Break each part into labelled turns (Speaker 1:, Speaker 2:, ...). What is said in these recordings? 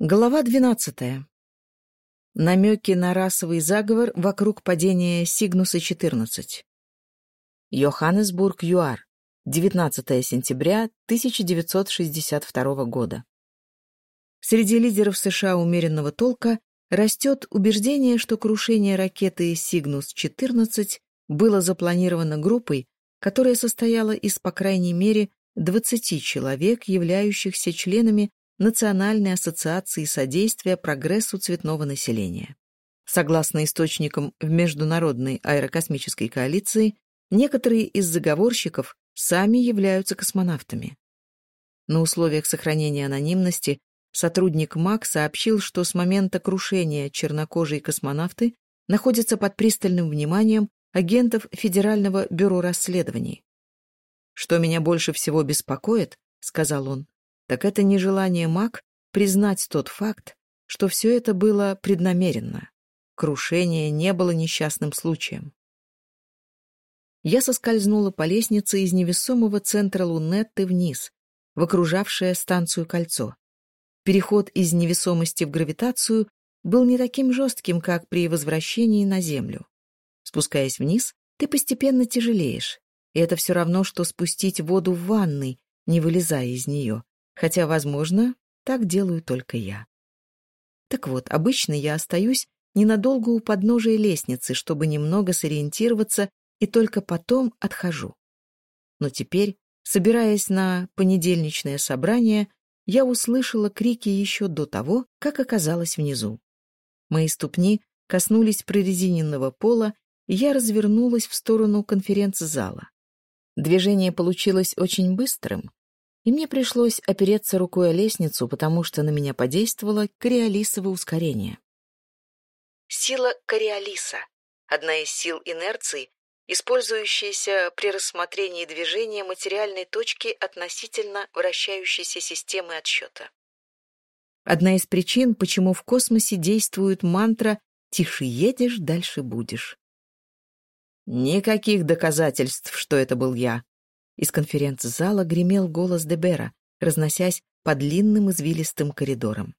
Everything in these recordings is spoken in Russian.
Speaker 1: Глава 12. Намеки на расовый заговор вокруг падения Сигнуса-14. Йоханнесбург, ЮАР. 19 сентября 1962 года. Среди лидеров США умеренного толка растет убеждение, что крушение ракеты «Сигнус-14» было запланировано группой, которая состояла из, по крайней мере, 20 человек, являющихся членами Национальной ассоциации содействия прогрессу цветного населения. Согласно источникам в Международной аэрокосмической коалиции, некоторые из заговорщиков сами являются космонавтами. На условиях сохранения анонимности сотрудник МАК сообщил, что с момента крушения чернокожие космонавты находятся под пристальным вниманием агентов Федерального бюро расследований. «Что меня больше всего беспокоит, — сказал он, так это нежелание маг признать тот факт, что все это было преднамеренно. Крушение не было несчастным случаем. Я соскользнула по лестнице из невесомого центра Лунетты вниз, в окружавшее станцию кольцо. Переход из невесомости в гравитацию был не таким жестким, как при возвращении на Землю. Спускаясь вниз, ты постепенно тяжелеешь, и это все равно, что спустить воду в ванной, не вылезая из нее. Хотя, возможно, так делаю только я. Так вот, обычно я остаюсь ненадолго у подножия лестницы, чтобы немного сориентироваться, и только потом отхожу. Но теперь, собираясь на понедельничное собрание, я услышала крики еще до того, как оказалась внизу. Мои ступни коснулись прорезиненного пола, и я развернулась в сторону конференц-зала. Движение получилось очень быстрым, и мне пришлось опереться рукой о лестницу, потому что на меня подействовало кориолисовое ускорение. Сила кориолиса — одна из сил инерции, использующаяся при рассмотрении движения материальной точки относительно вращающейся системы отсчета. Одна из причин, почему в космосе действует мантра «тише едешь, дальше будешь». Никаких доказательств, что это был я. Из конференц-зала гремел голос Дебера, разносясь по длинным извилистым коридорам.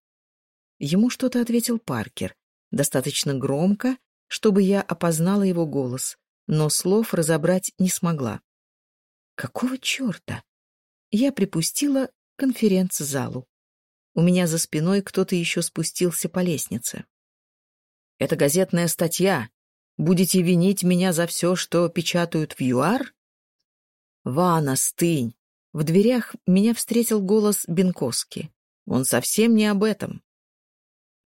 Speaker 1: Ему что-то ответил Паркер, достаточно громко, чтобы я опознала его голос, но слов разобрать не смогла. Какого черта? Я припустила конференц-залу. У меня за спиной кто-то еще спустился по лестнице. «Это газетная статья. Будете винить меня за все, что печатают в ЮАР?» «Вана, стынь!» В дверях меня встретил голос Бенковски. Он совсем не об этом.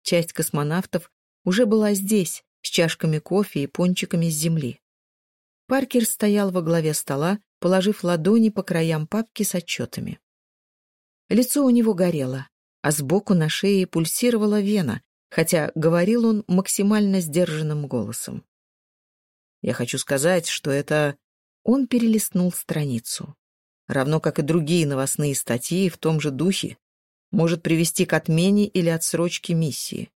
Speaker 1: Часть космонавтов уже была здесь, с чашками кофе и пончиками с земли. Паркер стоял во главе стола, положив ладони по краям папки с отчетами. Лицо у него горело, а сбоку на шее пульсировала вена, хотя говорил он максимально сдержанным голосом. «Я хочу сказать, что это он перелистнул страницу. Равно как и другие новостные статьи в том же духе, может привести к отмене или отсрочке миссии.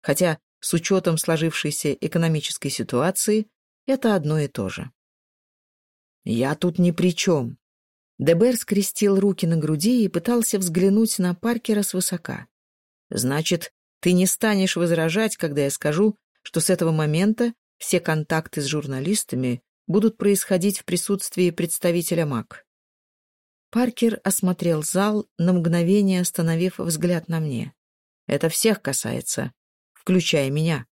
Speaker 1: Хотя с учетом сложившейся экономической ситуации это одно и то же. «Я тут ни при чем». Дебер скрестил руки на груди и пытался взглянуть на Паркера свысока. «Значит, ты не станешь возражать, когда я скажу, что с этого момента все контакты с журналистами будут происходить в присутствии представителя МАК. Паркер осмотрел зал, на мгновение остановив взгляд на мне. «Это всех касается, включая меня.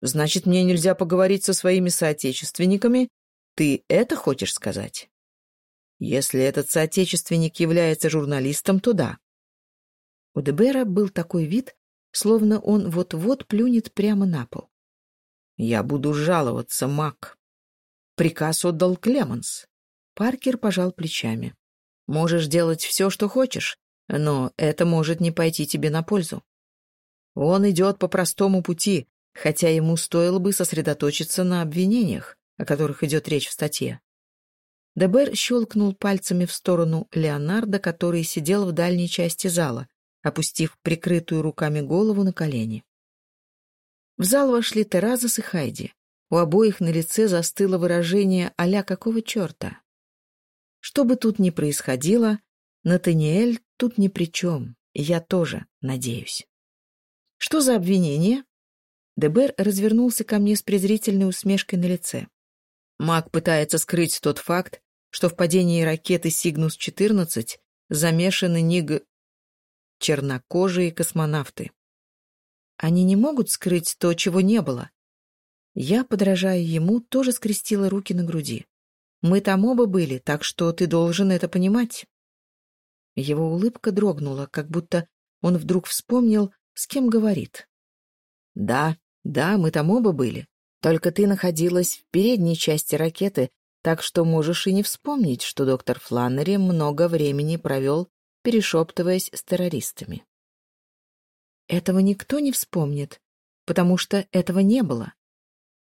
Speaker 1: Значит, мне нельзя поговорить со своими соотечественниками? Ты это хочешь сказать?» «Если этот соотечественник является журналистом, то да». У Дебера был такой вид, словно он вот-вот плюнет прямо на пол. «Я буду жаловаться, Мак», Приказ отдал Клеманс. Паркер пожал плечами. Можешь делать все, что хочешь, но это может не пойти тебе на пользу. Он идет по простому пути, хотя ему стоило бы сосредоточиться на обвинениях, о которых идет речь в статье. Дебер щелкнул пальцами в сторону Леонардо, который сидел в дальней части зала, опустив прикрытую руками голову на колени. В зал вошли Теразас и Хайди. У обоих на лице застыло выражение «Аля, какого черта?». Что бы тут ни происходило, Натаниэль тут ни при чем. Я тоже, надеюсь. «Что за обвинение?» Дебер развернулся ко мне с презрительной усмешкой на лице. Маг пытается скрыть тот факт, что в падении ракеты «Сигнус-14» замешаны НИГ... чернокожие космонавты. Они не могут скрыть то, чего не было, я, подражая ему, тоже скрестила руки на груди. «Мы там оба были, так что ты должен это понимать». Его улыбка дрогнула, как будто он вдруг вспомнил, с кем говорит. «Да, да, мы там оба были. Только ты находилась в передней части ракеты, так что можешь и не вспомнить, что доктор Фланнери много времени провел, перешептываясь с террористами». Этого никто не вспомнит, потому что этого не было.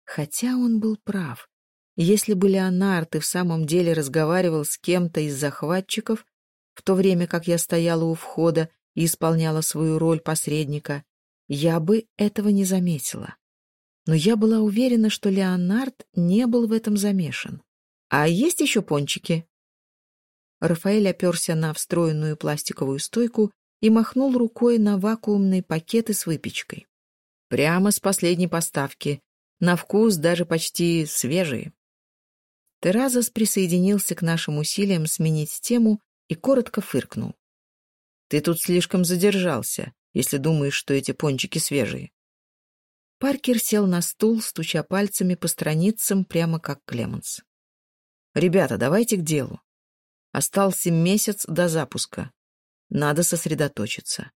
Speaker 1: Хотя он был прав. Если бы Леонард и в самом деле разговаривал с кем-то из захватчиков, в то время как я стояла у входа и исполняла свою роль посредника, я бы этого не заметила. Но я была уверена, что Леонард не был в этом замешан. «А есть еще пончики?» Рафаэль оперся на встроенную пластиковую стойку и махнул рукой на вакуумные пакеты с выпечкой. «Прямо с последней поставки. На вкус даже почти свежие. Теразос присоединился к нашим усилиям сменить тему и коротко фыркнул. «Ты тут слишком задержался, если думаешь, что эти пончики свежие». Паркер сел на стул, стуча пальцами по страницам, прямо как Клеменс. «Ребята, давайте к делу. Остался месяц до запуска. Надо сосредоточиться».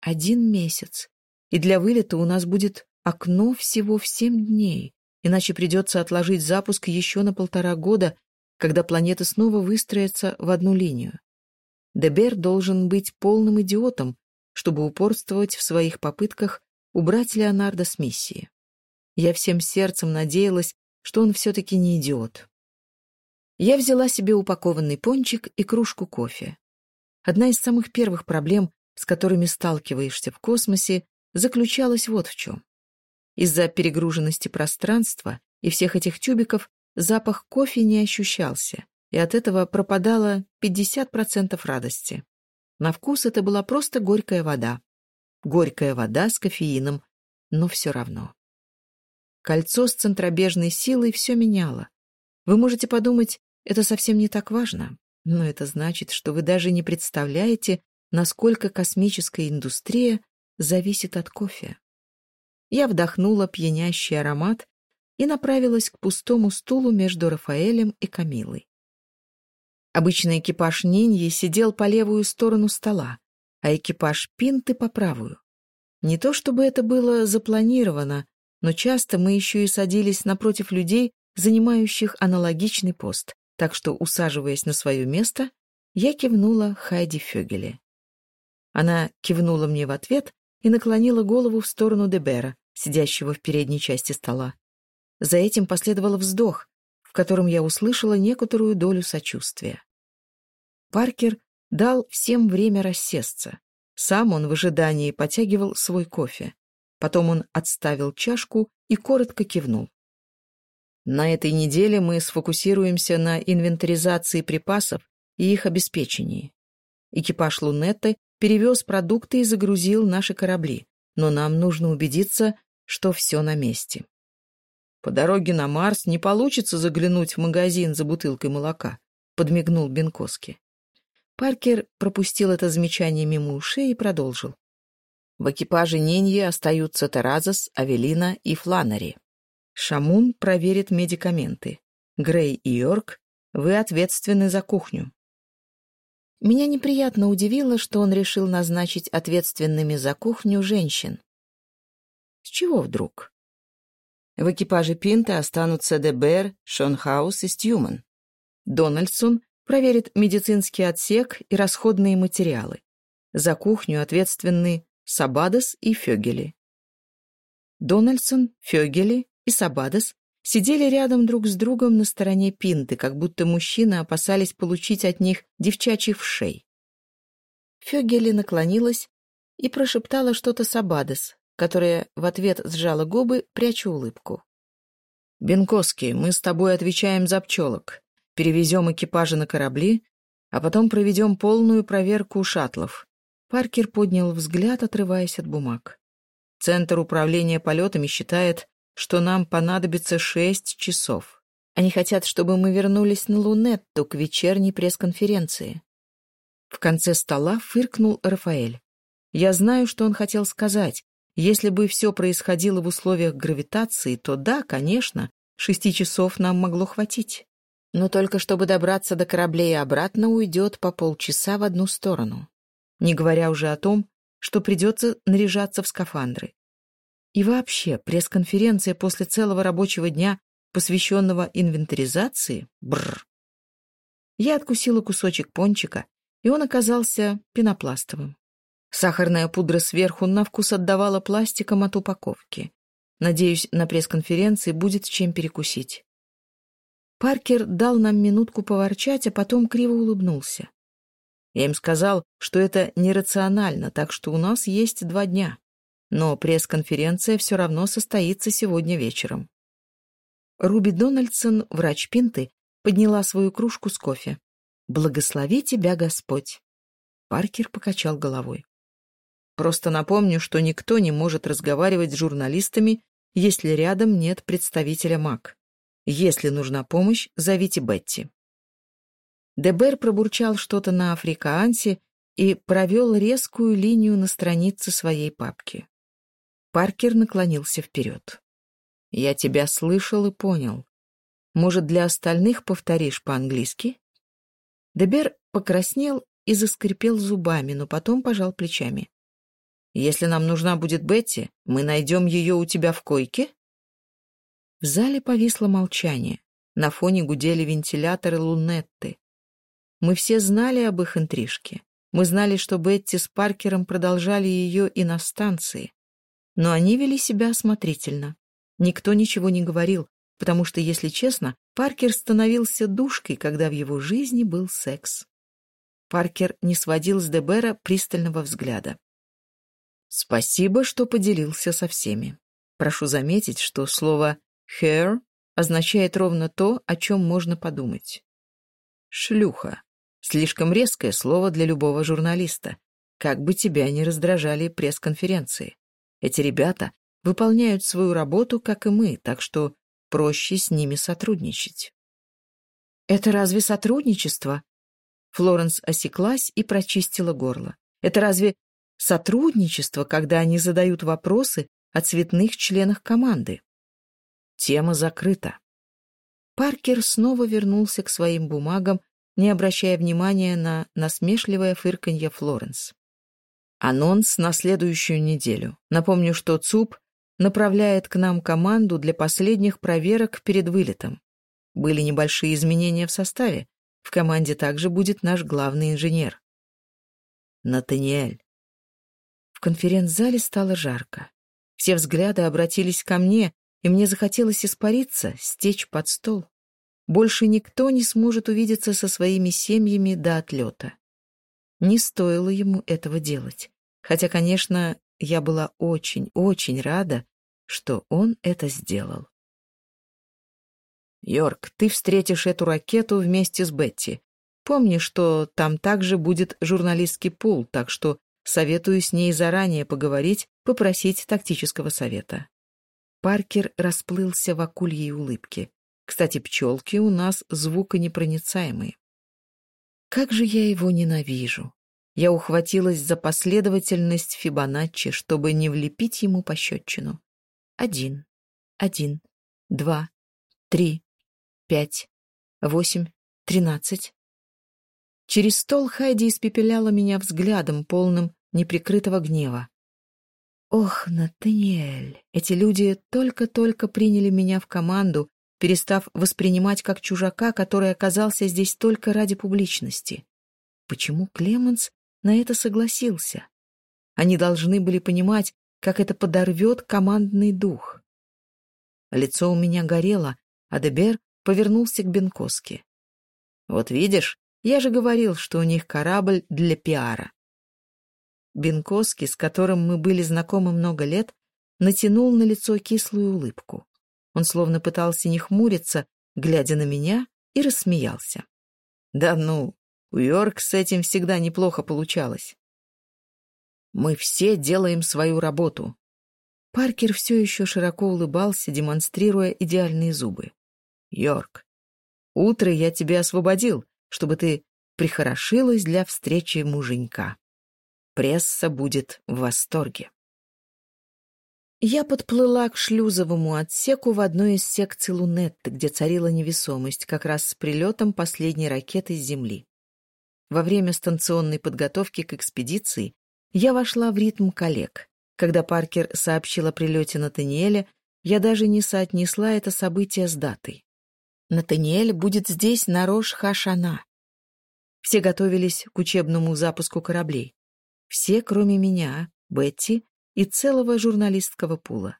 Speaker 1: «Один месяц. И для вылета у нас будет окно всего в семь дней, иначе придется отложить запуск еще на полтора года, когда планеты снова выстроятся в одну линию. Дебер должен быть полным идиотом, чтобы упорствовать в своих попытках убрать Леонардо с миссии. Я всем сердцем надеялась, что он все-таки не идиот. Я взяла себе упакованный пончик и кружку кофе. Одна из самых первых проблем, с которыми сталкиваешься в космосе, заключалась вот в чем. Из-за перегруженности пространства и всех этих тюбиков запах кофе не ощущался, и от этого пропадало 50% радости. На вкус это была просто горькая вода. Горькая вода с кофеином, но все равно. Кольцо с центробежной силой все меняло. Вы можете подумать, это совсем не так важно, но это значит, что вы даже не представляете, насколько космическая индустрия зависит от кофе. Я вдохнула пьянящий аромат и направилась к пустому стулу между Рафаэлем и Камилой. Обычный экипаж Ниньи сидел по левую сторону стола, а экипаж Пинты — по правую. Не то чтобы это было запланировано, но часто мы еще и садились напротив людей, занимающих аналогичный пост, так что, усаживаясь на свое место, я кивнула Хайди Фёгеле. Она кивнула мне в ответ и наклонила голову в сторону Дебера, сидящего в передней части стола. За этим последовал вздох, в котором я услышала некоторую долю сочувствия. Паркер дал всем время рассесться. Сам он в ожидании потягивал свой кофе. Потом он отставил чашку и коротко кивнул. На этой неделе мы сфокусируемся на инвентаризации припасов и их обеспечении. Экипаж Лунетты перевез продукты и загрузил наши корабли, но нам нужно убедиться, что все на месте. «По дороге на Марс не получится заглянуть в магазин за бутылкой молока», — подмигнул Бенкоски. Паркер пропустил это замечание мимо ушей и продолжил. В экипаже Ниньи остаются Таразос, Авелина и Фланнери. Шамун проверит медикаменты. Грей и Йорк, вы ответственны за кухню. Меня неприятно удивило, что он решил назначить ответственными за кухню женщин. С чего вдруг? В экипаже Пинта останутся Дебер, Шонхаус и Стьюман. Дональдсон проверит медицинский отсек и расходные материалы. За кухню ответственны Сабадос и Фёгели. Дональдсон, Фёгели и Сабадос сидели рядом друг с другом на стороне пинты, как будто мужчины опасались получить от них девчачий вшей. Фёгели наклонилась и прошептала что-то Сабадос, которая в ответ сжала губы, прячу улыбку. «Бенковский, мы с тобой отвечаем за пчелок, перевезем экипажи на корабли, а потом проведем полную проверку шаттлов». Паркер поднял взгляд, отрываясь от бумаг. «Центр управления полетами считает, что нам понадобится шесть часов. Они хотят, чтобы мы вернулись на Лунетту к вечерней пресс-конференции». В конце стола фыркнул Рафаэль. Я знаю, что он хотел сказать, если бы все происходило в условиях гравитации, то да, конечно, шести часов нам могло хватить. Но только чтобы добраться до кораблей и обратно, уйдет по полчаса в одну сторону. Не говоря уже о том, что придется наряжаться в скафандры. И вообще, пресс-конференция после целого рабочего дня, посвященного инвентаризации, бррр. Я откусила кусочек пончика, и он оказался пенопластовым. Сахарная пудра сверху на вкус отдавала пластиком от упаковки. Надеюсь, на пресс-конференции будет чем перекусить. Паркер дал нам минутку поворчать, а потом криво улыбнулся. Я им сказал, что это нерационально, так что у нас есть два дня. Но пресс-конференция все равно состоится сегодня вечером. Руби Дональдсон, врач Пинты, подняла свою кружку с кофе. «Благослови тебя, Господь!» Паркер покачал головой. Просто напомню, что никто не может разговаривать с журналистами, если рядом нет представителя МАК. Если нужна помощь, зовите Бетти. Дебер пробурчал что-то на африкаансе и провел резкую линию на странице своей папки. Паркер наклонился вперед. «Я тебя слышал и понял. Может, для остальных повторишь по-английски?» Дебер покраснел и заскрипел зубами, но потом пожал плечами. Если нам нужна будет Бетти, мы найдем ее у тебя в койке?» В зале повисло молчание. На фоне гудели вентиляторы лунетты. Мы все знали об их интрижке. Мы знали, что Бетти с Паркером продолжали ее и на станции. Но они вели себя осмотрительно. Никто ничего не говорил, потому что, если честно, Паркер становился душкой, когда в его жизни был секс. Паркер не сводил с Дебера пристального взгляда. Спасибо, что поделился со всеми. Прошу заметить, что слово «hair» означает ровно то, о чем можно подумать. «Шлюха» — слишком резкое слово для любого журналиста, как бы тебя ни раздражали пресс-конференции. Эти ребята выполняют свою работу, как и мы, так что проще с ними сотрудничать. «Это разве сотрудничество?» Флоренс осеклась и прочистила горло. «Это разве сотрудничество, когда они задают вопросы о цветных членах команды. Тема закрыта. Паркер снова вернулся к своим бумагам, не обращая внимания на насмешливое фырканье Флоренс. Анонс на следующую неделю. Напомню, что ЦУП направляет к нам команду для последних проверок перед вылетом. Были небольшие изменения в составе. В команде также будет наш главный инженер. Натаниэль, в конференц-зале стало жарко. Все взгляды обратились ко мне, и мне захотелось испариться, стечь под стол. Больше никто не сможет увидеться со своими семьями до отлета. Не стоило ему этого делать. Хотя, конечно, я была очень-очень рада, что он это сделал. «Йорк, ты встретишь эту ракету вместе с Бетти. Помни, что там также будет журналистский пул, так что Советую с ней заранее поговорить, попросить тактического совета. Паркер расплылся в акульей улыбке. Кстати, пчелки у нас звуконепроницаемые. Как же я его ненавижу! Я ухватилась за последовательность Фибоначчи, чтобы не влепить ему пощечину. Один, один, два, три, пять, восемь, тринадцать, Через стол Хайди испепеляла меня взглядом, полным неприкрытого гнева. «Ох, Натаниэль, эти люди только-только приняли меня в команду, перестав воспринимать как чужака, который оказался здесь только ради публичности. Почему Клеменс на это согласился? Они должны были понимать, как это подорвет командный дух. Лицо у меня горело, а Дебер повернулся к Бенкоске. «Вот видишь, я же говорил, что у них корабль для пиара. Бенковский, с которым мы были знакомы много лет, натянул на лицо кислую улыбку. Он словно пытался не хмуриться, глядя на меня, и рассмеялся. «Да ну, у Йорк с этим всегда неплохо получалось». «Мы все делаем свою работу». Паркер все еще широко улыбался, демонстрируя идеальные зубы. «Йорк, утро я тебя освободил, чтобы ты прихорошилась для встречи муженька. Пресса будет в восторге. Я подплыла к шлюзовому отсеку в одной из секций Лунетты, где царила невесомость, как раз с прилетом последней ракеты с Земли. Во время станционной подготовки к экспедиции я вошла в ритм коллег. Когда Паркер сообщил о прилете на Натаниэля, я даже не соотнесла это событие с датой. Натаниэль будет здесь на Рош-Хашана. Все готовились к учебному запуску кораблей. Все, кроме меня, Бетти и целого журналистского пула.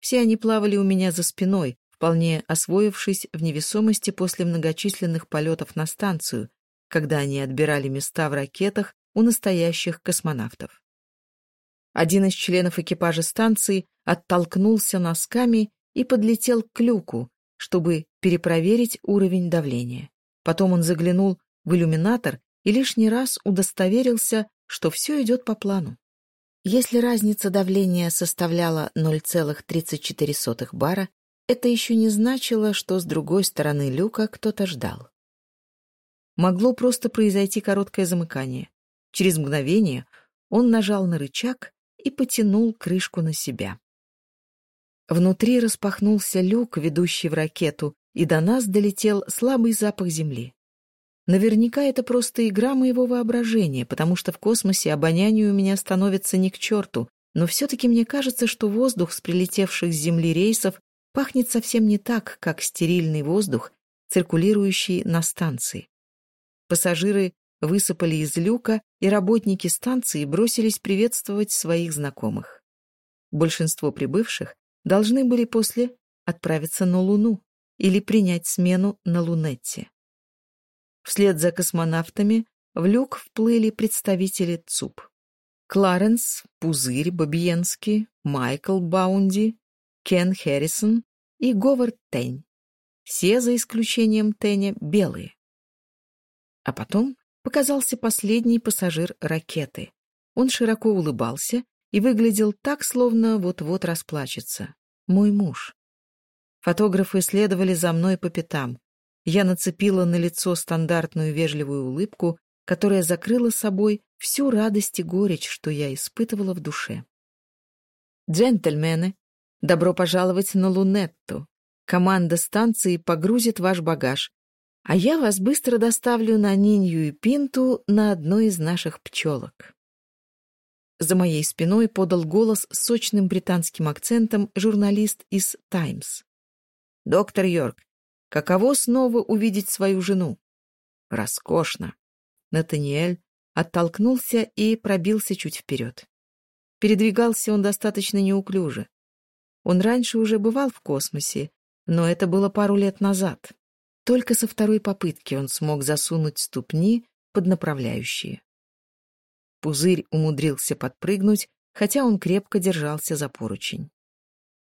Speaker 1: Все они плавали у меня за спиной, вполне освоившись в невесомости после многочисленных полетов на станцию, когда они отбирали места в ракетах у настоящих космонавтов. Один из членов экипажа станции оттолкнулся носками и подлетел к люку, чтобы перепроверить уровень давления. Потом он заглянул в иллюминатор и лишний раз удостоверился, что все идет по плану. Если разница давления составляла 0,34 бара, это еще не значило, что с другой стороны люка кто-то ждал. Могло просто произойти короткое замыкание. Через мгновение он нажал на рычаг и потянул крышку на себя. Внутри распахнулся люк, ведущий в ракету, и до нас долетел слабый запах земли. Наверняка это просто игра моего воображения, потому что в космосе обоняние у меня становится не к черту, но все-таки мне кажется, что воздух с прилетевших с Земли рейсов пахнет совсем не так, как стерильный воздух, циркулирующий на станции. Пассажиры высыпали из люка, и работники станции бросились приветствовать своих знакомых. Большинство прибывших должны были после отправиться на Луну или принять смену на Лунетте. Вслед за космонавтами в люк вплыли представители ЦУП. Кларенс, Пузырь, Бабиенский, Майкл Баунди, Кен Хэррисон и Говард Тень. Все, за исключением Теня, белые. А потом показался последний пассажир ракеты. Он широко улыбался и выглядел так, словно вот-вот расплачется. Мой муж. Фотографы следовали за мной по пятам. Я нацепила на лицо стандартную вежливую улыбку, которая закрыла собой всю радость и горечь, что я испытывала в душе. «Джентльмены, добро пожаловать на Лунетту. Команда станции погрузит ваш багаж, а я вас быстро доставлю на Нинью и Пинту на одной из наших пчелок». За моей спиной подал голос с сочным британским акцентом журналист из «Таймс». «Доктор Йорк, Каково снова увидеть свою жену? Роскошно. Натаниэль оттолкнулся и пробился чуть вперед. Передвигался он достаточно неуклюже. Он раньше уже бывал в космосе, но это было пару лет назад. Только со второй попытки он смог засунуть ступни под направляющие. Пузырь умудрился подпрыгнуть, хотя он крепко держался за поручень.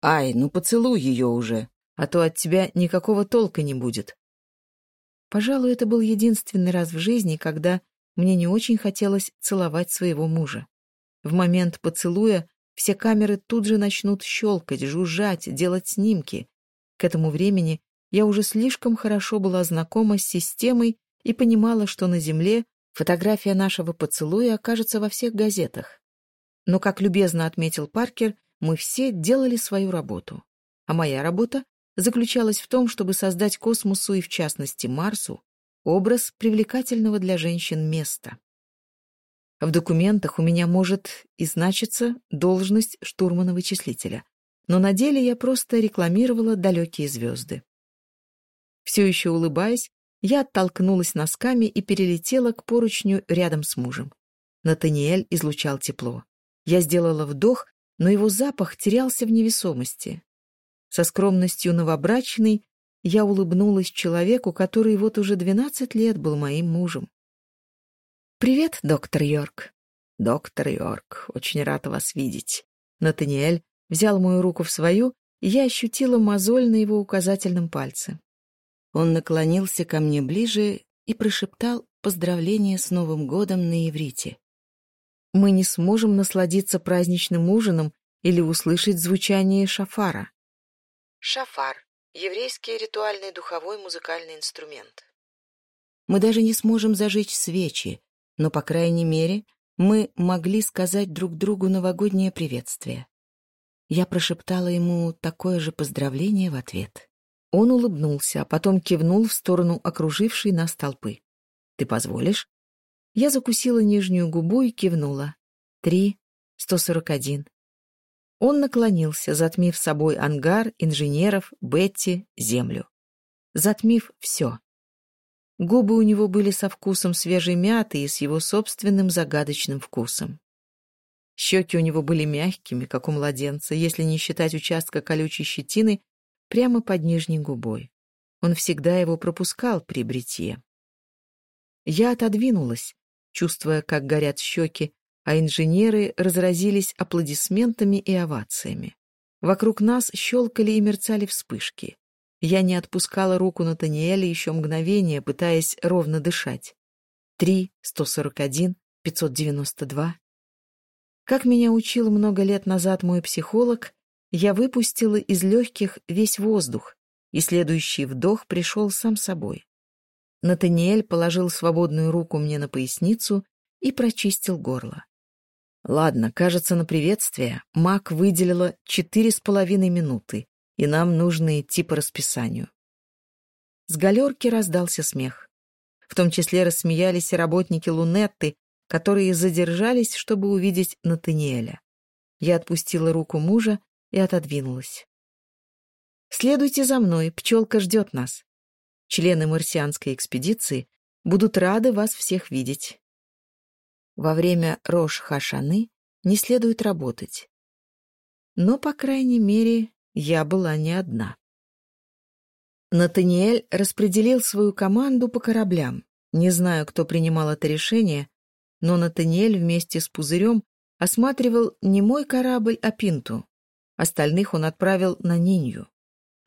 Speaker 1: «Ай, ну поцелуй ее уже!» а то от тебя никакого толка не будет. Пожалуй, это был единственный раз в жизни, когда мне не очень хотелось целовать своего мужа. В момент поцелуя все камеры тут же начнут щелкать, жужжать, делать снимки. К этому времени я уже слишком хорошо была знакома с системой и понимала, что на Земле Фотография нашего поцелуя окажется во всех газетах. Но, как любезно отметил Паркер, мы все делали свою работу. А моя работа заключалась в том, чтобы создать космосу и, в частности, Марсу, образ привлекательного для женщин места. В документах у меня может и значится должность штурмана-вычислителя, но на деле я просто рекламировала далекие звезды. Все еще улыбаясь, я оттолкнулась носками и перелетела к поручню рядом с мужем. Натаниэль излучал тепло. Я сделала вдох, но его запах терялся в невесомости. Со скромностью новобрачной я улыбнулась человеку, который вот уже двенадцать лет был моим мужем. «Привет, доктор Йорк». «Доктор Йорк, очень рад вас видеть». Натаниэль взял мою руку в свою, и я ощутила мозоль на его указательном пальце. Он наклонился ко мне ближе и прошептал поздравление с Новым годом на иврите. «Мы не сможем насладиться праздничным ужином или услышать звучание шафара». Шафар — еврейский ритуальный духовой музыкальный инструмент. Мы даже не сможем зажечь свечи, но, по крайней мере, мы могли сказать друг другу новогоднее приветствие. Я прошептала ему такое же поздравление в ответ. Он улыбнулся, а потом кивнул в сторону окружившей нас толпы. «Ты позволишь?» Я закусила нижнюю губу и кивнула. «Три, сто сорок один». Он наклонился, затмив собой ангар, инженеров, Бетти, землю. Затмив все. Губы у него были со вкусом свежей мяты и с его собственным загадочным вкусом. Щеки у него были мягкими, как у младенца, если не считать участка колючей щетины, прямо под нижней губой. Он всегда его пропускал при бритье. Я отодвинулась, чувствуя, как горят щеки, а инженеры разразились аплодисментами и овациями. Вокруг нас щелкали и мерцали вспышки. Я не отпускала руку Натаниэля еще мгновение, пытаясь ровно дышать. Три, сто сорок один, пятьсот девяносто два. Как меня учил много лет назад мой психолог, я выпустила из легких весь воздух, и следующий вдох пришел сам собой. Натаниэль положил свободную руку мне на поясницу и прочистил горло. Ладно, кажется, на приветствие Мак выделила четыре с половиной минуты, и нам нужно идти по расписанию. С галерки раздался смех. В том числе рассмеялись и работники Лунетты, которые задержались, чтобы увидеть Натаниэля. Я отпустила руку мужа и отодвинулась. «Следуйте за мной, пчелка ждет нас. Члены марсианской экспедиции будут рады вас всех видеть». Во время Рош-Хашаны не следует работать. Но, по крайней мере, я была не одна. Натаниэль распределил свою команду по кораблям. Не знаю, кто принимал это решение, но Натаниэль вместе с Пузырем осматривал не мой корабль, а Пинту остальных он отправил на Нинью.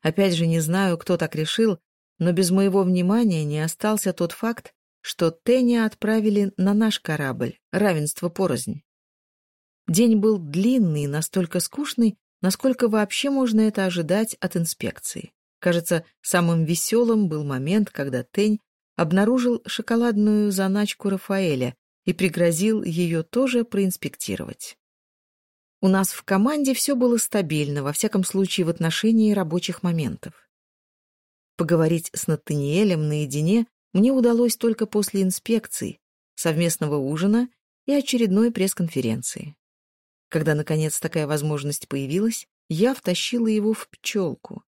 Speaker 1: Опять же, не знаю, кто так решил, но без моего внимания не остался тот факт, что Теня отправили на наш корабль, равенство порознь. День был длинный и настолько скучный, насколько вообще можно это ожидать от инспекции. Кажется, самым веселым был момент, когда Тень обнаружил шоколадную заначку Рафаэля и пригрозил ее тоже проинспектировать. У нас в команде все было стабильно, во всяком случае в отношении рабочих моментов. Поговорить с Натаниэлем наедине мне удалось только после инспекции совместного ужина и очередной пресс-конференции. Когда, наконец, такая возможность появилась, я втащила его в пчелку.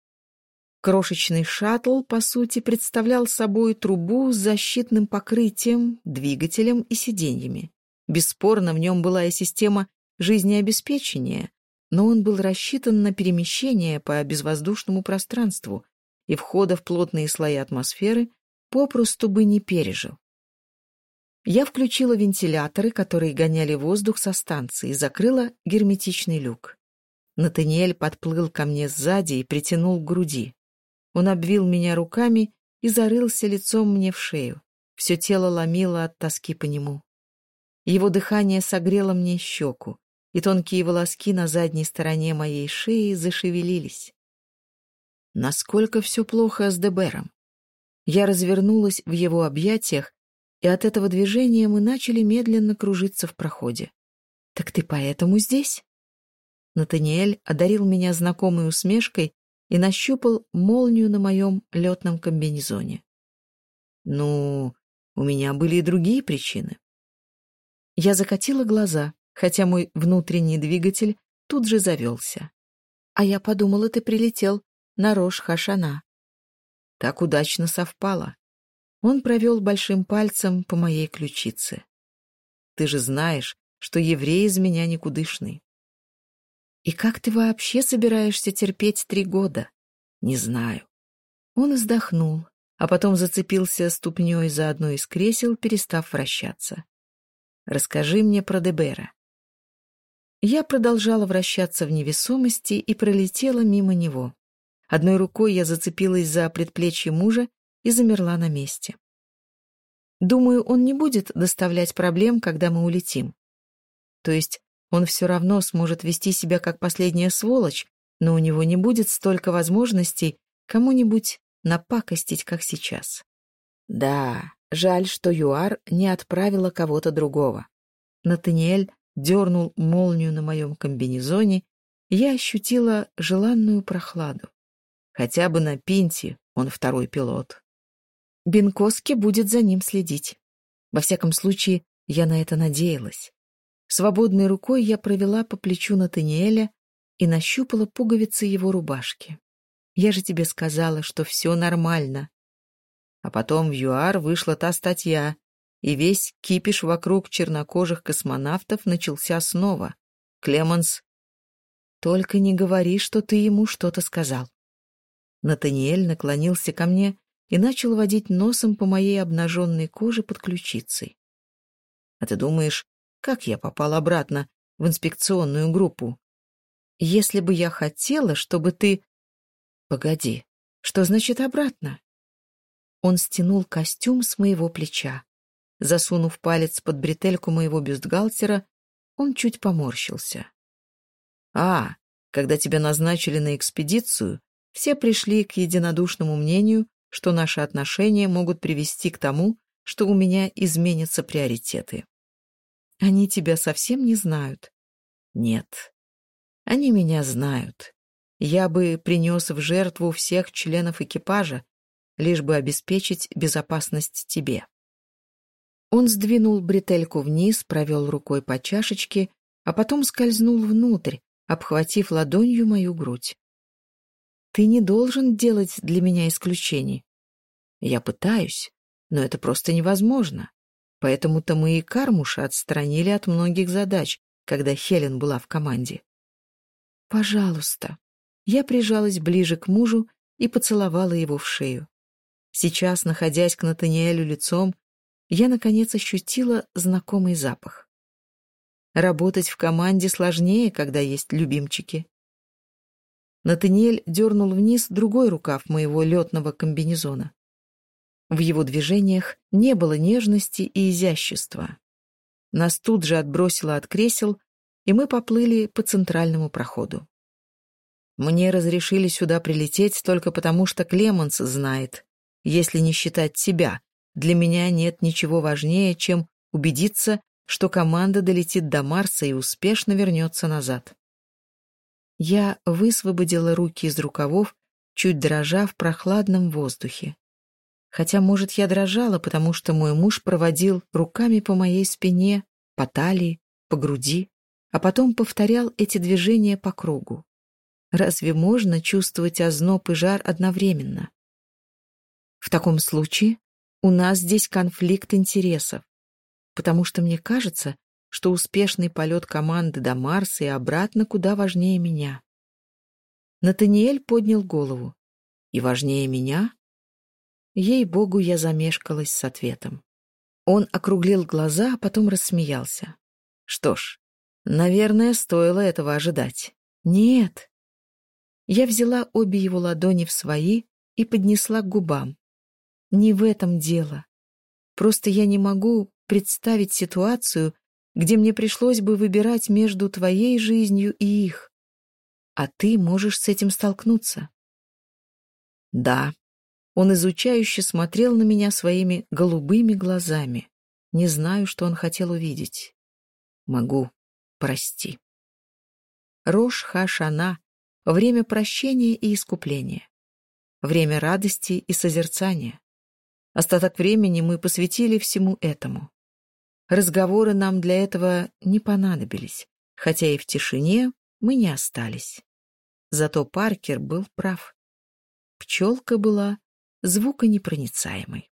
Speaker 1: Крошечный шаттл, по сути, представлял собой трубу с защитным покрытием, двигателем и сиденьями. Бесспорно, в нем была и система Жизнь но он был рассчитан на перемещение по безвоздушному пространству и входа в плотные слои атмосферы попросту бы не пережил. Я включила вентиляторы, которые гоняли воздух со станции, и закрыла герметичный люк. Натаниэль подплыл ко мне сзади и притянул к груди. Он обвил меня руками и зарылся лицом мне в шею. Все тело ломило от тоски по нему. Его дыхание согрело мне щеку. и тонкие волоски на задней стороне моей шеи зашевелились. Насколько все плохо с Дебером. Я развернулась в его объятиях, и от этого движения мы начали медленно кружиться в проходе. «Так ты поэтому здесь?» Натаниэль одарил меня знакомой усмешкой и нащупал молнию на моем летном комбинезоне. «Ну, у меня были и другие хотя мой внутренний двигатель тут же завелся. А я подумала, ты прилетел на Рош-Хашана. Так удачно совпало. Он провел большим пальцем по моей ключице. Ты же знаешь, что еврей из меня никудышный. И как ты вообще собираешься терпеть три года? Не знаю. Он вздохнул, а потом зацепился ступней за одно из кресел, перестав вращаться. Расскажи мне про Дебера. Я продолжала вращаться в невесомости и пролетела мимо него. Одной рукой я зацепилась за предплечье мужа и замерла на месте. Думаю, он не будет доставлять проблем, когда мы улетим. То есть он все равно сможет вести себя как последняя сволочь, но у него не будет столько возможностей кому-нибудь напакостить, как сейчас. Да, жаль, что ЮАР не отправила кого-то другого. Натаниэль дернул молнию на моем комбинезоне, я ощутила желанную прохладу. Хотя бы на Пинте он второй пилот. Бенкоски будет за ним следить. Во всяком случае, я на это надеялась. Свободной рукой я провела по плечу Натаниэля и нащупала пуговицы его рубашки. Я же тебе сказала, что все нормально. А потом в ЮАР вышла та статья, и весь кипиш вокруг чернокожих космонавтов начался снова. Клеменс, только не говори, что ты ему что-то сказал. Натаниэль наклонился ко мне и начал водить носом по моей обнаженной коже под ключицей. А ты думаешь, как я попал обратно в инспекционную группу? Если бы я хотела, чтобы ты... Погоди, что значит обратно? Он стянул костюм с моего плеча. Засунув палец под бретельку моего бюстгальтера, он чуть поморщился. «А, когда тебя назначили на экспедицию, все пришли к единодушному мнению, что наши отношения могут привести к тому, что у меня изменятся приоритеты. Они тебя совсем не знают. Нет. Они меня знают. Я бы принес в жертву всех членов экипажа, лишь бы обеспечить безопасность тебе. Он сдвинул бретельку вниз, провел рукой по чашечке, а потом скользнул внутрь, обхватив ладонью мою грудь. «Ты не должен делать для меня исключений. Я пытаюсь, но это просто невозможно. Поэтому-то мы и Кармуша отстранили от многих задач, когда Хелен была в команде. «Пожалуйста». Я прижалась ближе к мужу и поцеловала его в шею. Сейчас, находясь к Натаниэлю лицом, я, наконец, ощутила знакомый запах. Работать в команде сложнее, когда есть любимчики. Натаниэль дернул вниз другой рукав моего летного комбинезона. В его движениях не было нежности и изящества. Нас тут же отбросило от кресел, и мы поплыли по центральному проходу. Мне разрешили сюда прилететь только потому, что Клеманс знает, если не считать тебя, для меня нет ничего важнее, чем убедиться, что команда долетит до Марса и успешно вернется назад. Я высвободила руки из рукавов, чуть дрожа в прохладном воздухе. Хотя, может, я дрожала, потому что мой муж проводил руками по моей спине, по талии, по груди, а потом повторял эти движения по кругу. Разве можно чувствовать озноб и жар одновременно? В таком случае у нас здесь конфликт интересов, потому что мне кажется, что успешный полет команды до Марса и обратно куда важнее меня. Натаниэль поднял голову. «И важнее меня?» Ей-богу, я замешкалась с ответом. Он округлил глаза, а потом рассмеялся. «Что ж, наверное, стоило этого ожидать». «Нет». Я взяла обе его ладони в свои и поднесла к губам не в этом дело. Просто я не могу представить ситуацию, где мне пришлось бы выбирать между твоей жизнью и их. А ты можешь с этим столкнуться. Да. Он изучающе смотрел на меня своими голубыми глазами. Не знаю, что он хотел увидеть. Могу. Прости. Рош Хашана — время прощения и искупления, время радости и созерцания, Остаток времени мы посвятили всему этому. Разговоры нам для этого не понадобились, хотя и в тишине мы не остались. Зато Паркер был прав. Пчелка была звуконепроницаемой.